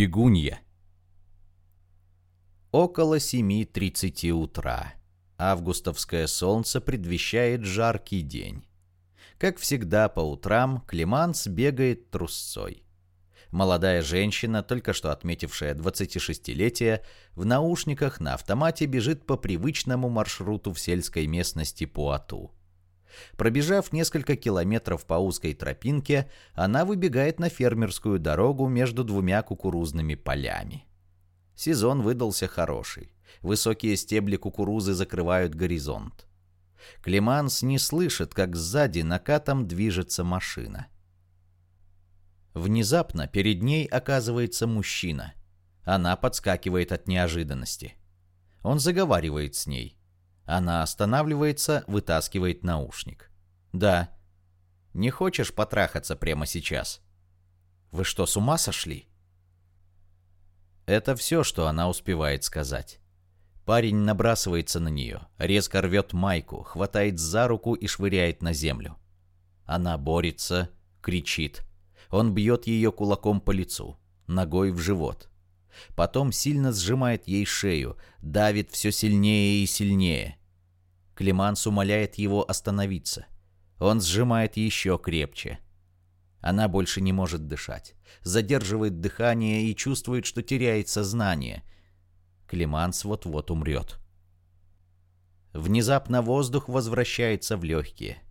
Бегунья. Около 7.30 утра. Августовское солнце предвещает жаркий день. Как всегда по утрам Климанс бегает трусцой. Молодая женщина, только что отметившая 26-летие, в наушниках на автомате бежит по привычному маршруту в сельской местности Пуату. Пробежав несколько километров по узкой тропинке, она выбегает на фермерскую дорогу между двумя кукурузными полями. Сезон выдался хороший. Высокие стебли кукурузы закрывают горизонт. Климанс не слышит, как сзади накатом движется машина. Внезапно перед ней оказывается мужчина. Она подскакивает от неожиданности. Он заговаривает с ней. Она останавливается, вытаскивает наушник. «Да». «Не хочешь потрахаться прямо сейчас?» «Вы что, с ума сошли?» Это все, что она успевает сказать. Парень набрасывается на нее, резко рвет майку, хватает за руку и швыряет на землю. Она борется, кричит. Он бьет ее кулаком по лицу, ногой в живот. Потом сильно сжимает ей шею, давит все сильнее и сильнее. Климанс умоляет его остановиться. Он сжимает еще крепче. Она больше не может дышать. Задерживает дыхание и чувствует, что теряет сознание. Климанс вот-вот умрет. Внезапно воздух возвращается в легкие.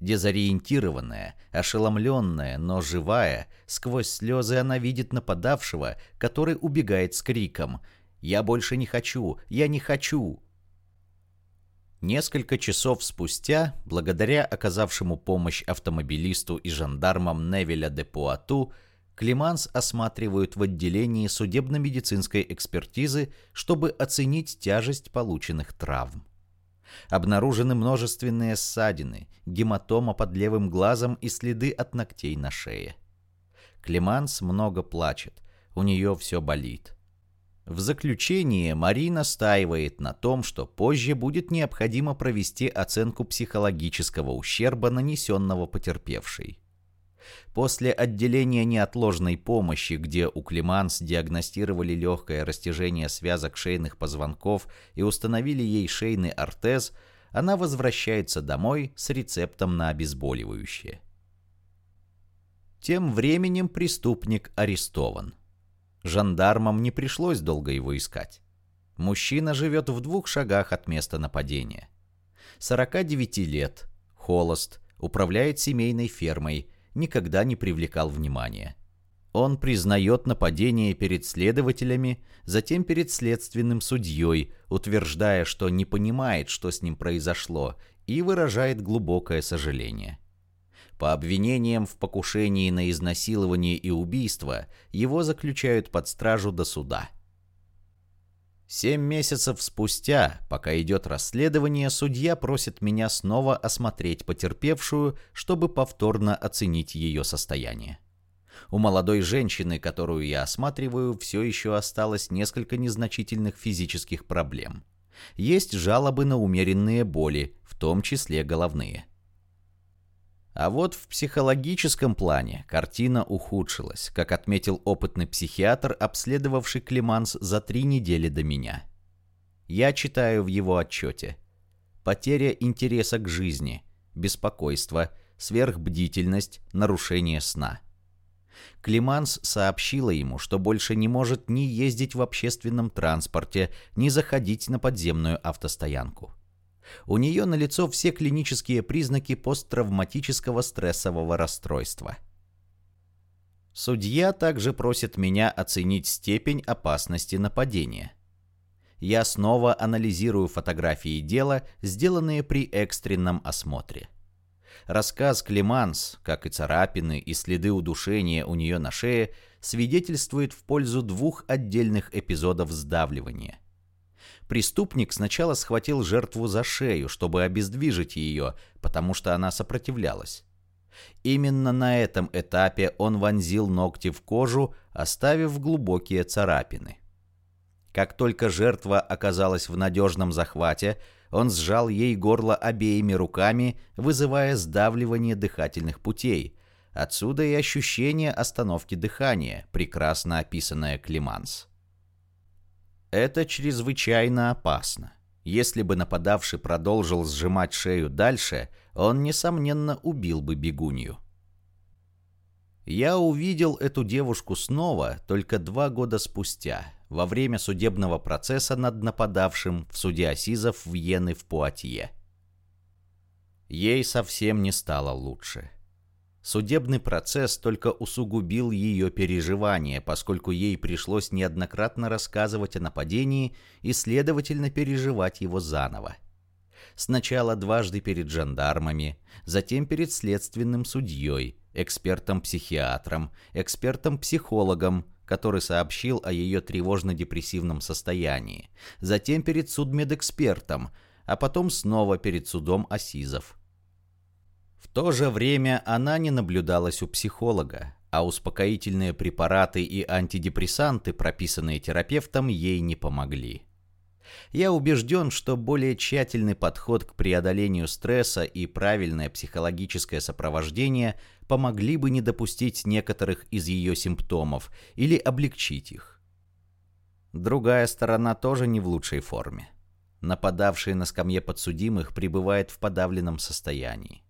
Дезориентированная, ошеломленная, но живая, сквозь слезы она видит нападавшего, который убегает с криком «Я больше не хочу! Я не хочу!» Несколько часов спустя, благодаря оказавшему помощь автомобилисту и жандармам Невеля де Пуату, Климанс осматривают в отделении судебно-медицинской экспертизы, чтобы оценить тяжесть полученных травм. Обнаружены множественные ссадины, гематома под левым глазом и следы от ногтей на шее. Климанс много плачет, у нее все болит. В заключение Мари настаивает на том, что позже будет необходимо провести оценку психологического ущерба, нанесенного потерпевшей. После отделения неотложной помощи, где у Климанс диагностировали легкое растяжение связок шейных позвонков и установили ей шейный ортез, она возвращается домой с рецептом на обезболивающее. Тем временем преступник арестован. Жандармам не пришлось долго его искать. Мужчина живет в двух шагах от места нападения. 49 лет, холост, управляет семейной фермой, никогда не привлекал внимания. Он признает нападение перед следователями, затем перед следственным судьей, утверждая, что не понимает, что с ним произошло, и выражает глубокое сожаление. По обвинениям в покушении на изнасилование и убийство его заключают под стражу до суда. Семь месяцев спустя, пока идет расследование, судья просит меня снова осмотреть потерпевшую, чтобы повторно оценить ее состояние. У молодой женщины, которую я осматриваю, все еще осталось несколько незначительных физических проблем. Есть жалобы на умеренные боли, в том числе головные. А вот в психологическом плане картина ухудшилась, как отметил опытный психиатр, обследовавший Климанс за три недели до меня. Я читаю в его отчете. Потеря интереса к жизни, беспокойство, сверхбдительность, нарушение сна. Климанс сообщила ему, что больше не может ни ездить в общественном транспорте, ни заходить на подземную автостоянку. У нее налицо все клинические признаки посттравматического стрессового расстройства. Судья также просит меня оценить степень опасности нападения. Я снова анализирую фотографии дела, сделанные при экстренном осмотре. Рассказ Климанс, как и царапины и следы удушения у нее на шее, свидетельствует в пользу двух отдельных эпизодов сдавливания – Преступник сначала схватил жертву за шею, чтобы обездвижить ее, потому что она сопротивлялась. Именно на этом этапе он вонзил ногти в кожу, оставив глубокие царапины. Как только жертва оказалась в надежном захвате, он сжал ей горло обеими руками, вызывая сдавливание дыхательных путей, Отсюда и ощущение остановки дыхания, прекрасно описанное Климанс. Это чрезвычайно опасно. Если бы нападавший продолжил сжимать шею дальше, он, несомненно, убил бы бегунью. Я увидел эту девушку снова только два года спустя, во время судебного процесса над нападавшим в суде Асизов в Йены в Пуатье. Ей совсем не стало лучше. Судебный процесс только усугубил ее переживания, поскольку ей пришлось неоднократно рассказывать о нападении и, следовательно, переживать его заново. Сначала дважды перед жандармами, затем перед следственным судьей, экспертом-психиатром, экспертом-психологом, который сообщил о ее тревожно-депрессивном состоянии, затем перед судмедэкспертом, а потом снова перед судом Асизов. В то же время она не наблюдалась у психолога, а успокоительные препараты и антидепрессанты, прописанные терапевтом, ей не помогли. Я убежден, что более тщательный подход к преодолению стресса и правильное психологическое сопровождение помогли бы не допустить некоторых из ее симптомов или облегчить их. Другая сторона тоже не в лучшей форме. Нападавший на скамье подсудимых пребывает в подавленном состоянии.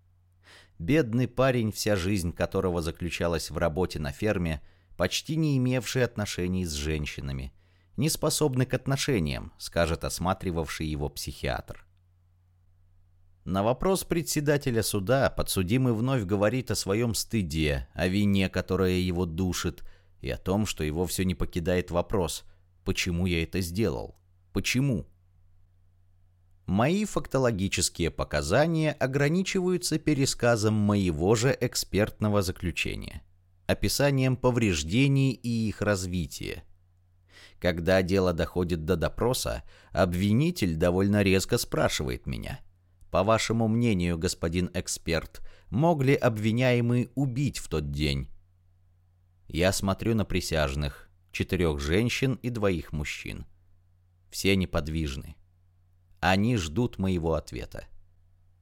Бедный парень, вся жизнь которого заключалась в работе на ферме, почти не имевший отношений с женщинами, не способный к отношениям, скажет осматривавший его психиатр. На вопрос председателя суда подсудимый вновь говорит о своем стыде, о вине, которая его душит, и о том, что его все не покидает вопрос «почему я это сделал? Почему?» Мои фактологические показания ограничиваются пересказом моего же экспертного заключения, описанием повреждений и их развития. Когда дело доходит до допроса, обвинитель довольно резко спрашивает меня. «По вашему мнению, господин эксперт, мог ли обвиняемый убить в тот день?» Я смотрю на присяжных, четырех женщин и двоих мужчин. Все неподвижны. Они ждут моего ответа.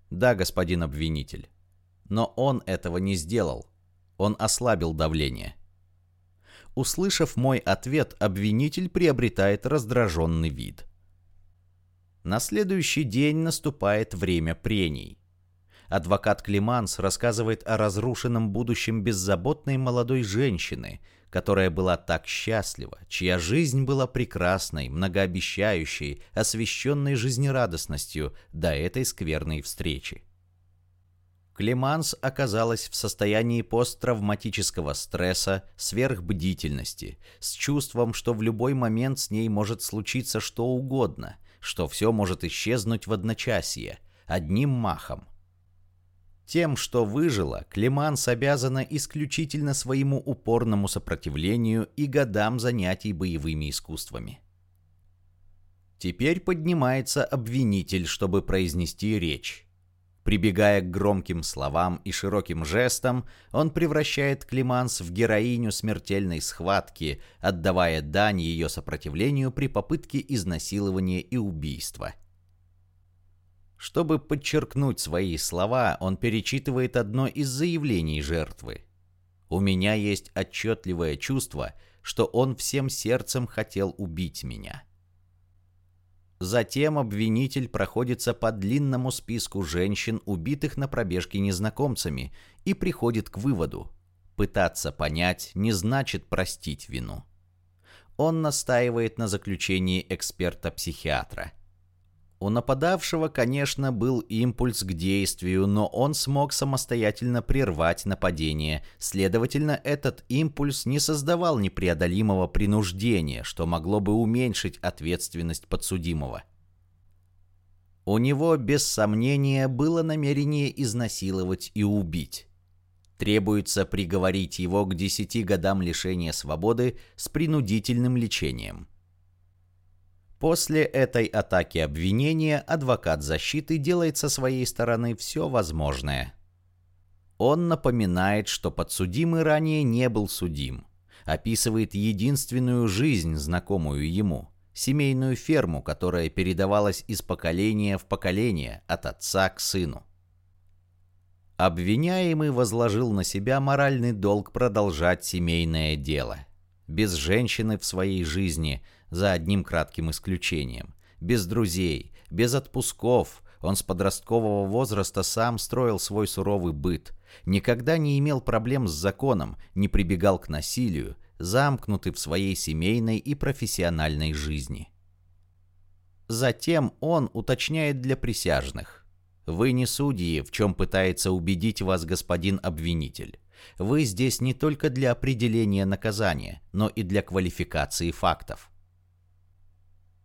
Да, господин обвинитель. Но он этого не сделал. Он ослабил давление. Услышав мой ответ, обвинитель приобретает раздраженный вид. На следующий день наступает время прений. Адвокат Климанс рассказывает о разрушенном будущем беззаботной молодой женщины, которая была так счастлива, чья жизнь была прекрасной, многообещающей, освещенной жизнерадостностью до этой скверной встречи. Клеманс оказалась в состоянии посттравматического стресса, сверхбдительности, с чувством, что в любой момент с ней может случиться что угодно, что все может исчезнуть в одночасье, одним махом – тем, что выжила, Клеманс обязана исключительно своему упорному сопротивлению и годам занятий боевыми искусствами. Теперь поднимается обвинитель, чтобы произнести речь. Прибегая к громким словам и широким жестам, он превращает Климанс в героиню смертельной схватки, отдавая дань ее сопротивлению при попытке изнасилования и убийства – чтобы подчеркнуть свои слова, он перечитывает одно из заявлений жертвы. «У меня есть отчетливое чувство, что он всем сердцем хотел убить меня». Затем обвинитель проходится по длинному списку женщин, убитых на пробежке незнакомцами, и приходит к выводу – пытаться понять не значит простить вину. Он настаивает на заключении эксперта-психиатра – у нападавшего, конечно, был импульс к действию, но он смог самостоятельно прервать нападение. Следовательно, этот импульс не создавал непреодолимого принуждения, что могло бы уменьшить ответственность подсудимого. У него, без сомнения, было намерение изнасиловать и убить. Требуется приговорить его к 10 годам лишения свободы с принудительным лечением – После этой атаки обвинения адвокат защиты делает со своей стороны все возможное. Он напоминает, что подсудимый ранее не был судим, описывает единственную жизнь, знакомую ему, семейную ферму, которая передавалась из поколения в поколение, от отца к сыну. Обвиняемый возложил на себя моральный долг продолжать семейное дело. Без женщины в своей жизни, за одним кратким исключением. Без друзей, без отпусков. Он с подросткового возраста сам строил свой суровый быт. Никогда не имел проблем с законом, не прибегал к насилию, замкнутый в своей семейной и профессиональной жизни. Затем он уточняет для присяжных. Вы не судьи, в чем пытается убедить вас господин обвинитель. Вы здесь не только для определения наказания, но и для квалификации фактов.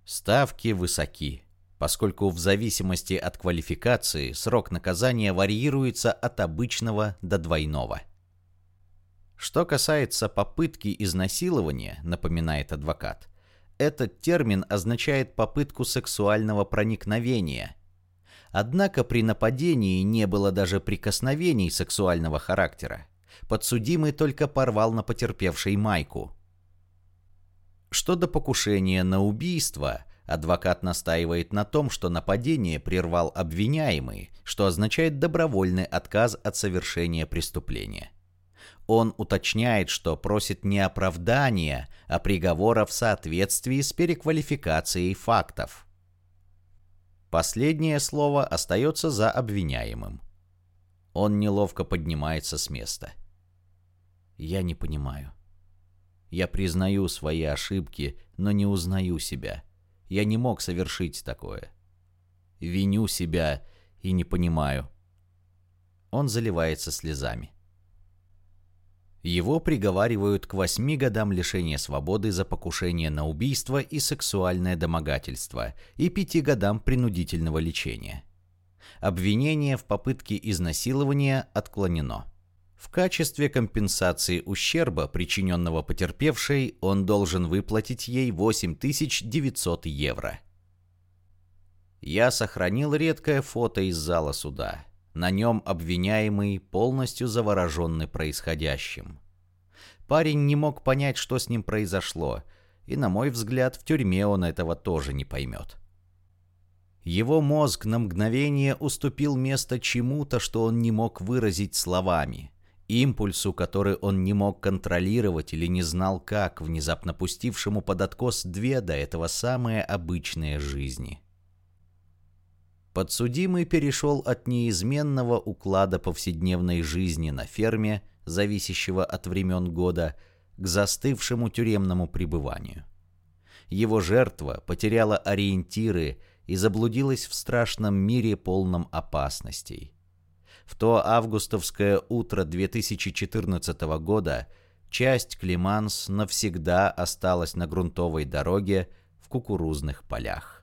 Ставки высоки, поскольку в зависимости от квалификации срок наказания варьируется от обычного до двойного. Что касается попытки изнасилования, напоминает адвокат, этот термин означает попытку сексуального проникновения. Однако при нападении не было даже прикосновений сексуального характера. Подсудимый только порвал на потерпевшей майку. Что до покушения на убийство, адвокат настаивает на том, что нападение прервал обвиняемый, что означает добровольный отказ от совершения преступления. Он уточняет, что просит не оправдания, а приговора в соответствии с переквалификацией фактов. Последнее слово остается за обвиняемым. Он неловко поднимается с места. Я не понимаю. Я признаю свои ошибки, но не узнаю себя. Я не мог совершить такое. Виню себя и не понимаю. Он заливается слезами. Его приговаривают к восьми годам лишения свободы за покушение на убийство и сексуальное домогательство и пяти годам принудительного лечения. Обвинение в попытке изнасилования отклонено. В качестве компенсации ущерба, причиненного потерпевшей, он должен выплатить ей 8900 евро. Я сохранил редкое фото из зала суда. На нем обвиняемый полностью завороженный происходящим. Парень не мог понять, что с ним произошло, и, на мой взгляд, в тюрьме он этого тоже не поймет. Его мозг на мгновение уступил место чему-то, что он не мог выразить словами, импульсу, который он не мог контролировать или не знал как, внезапно пустившему под откос две до этого самые обычные жизни. Подсудимый перешел от неизменного уклада повседневной жизни на ферме, зависящего от времен года, к застывшему тюремному пребыванию. Его жертва потеряла ориентиры и заблудилась в страшном мире, полном опасностей. В то августовское утро 2014 года часть Климанс навсегда осталась на грунтовой дороге в кукурузных полях.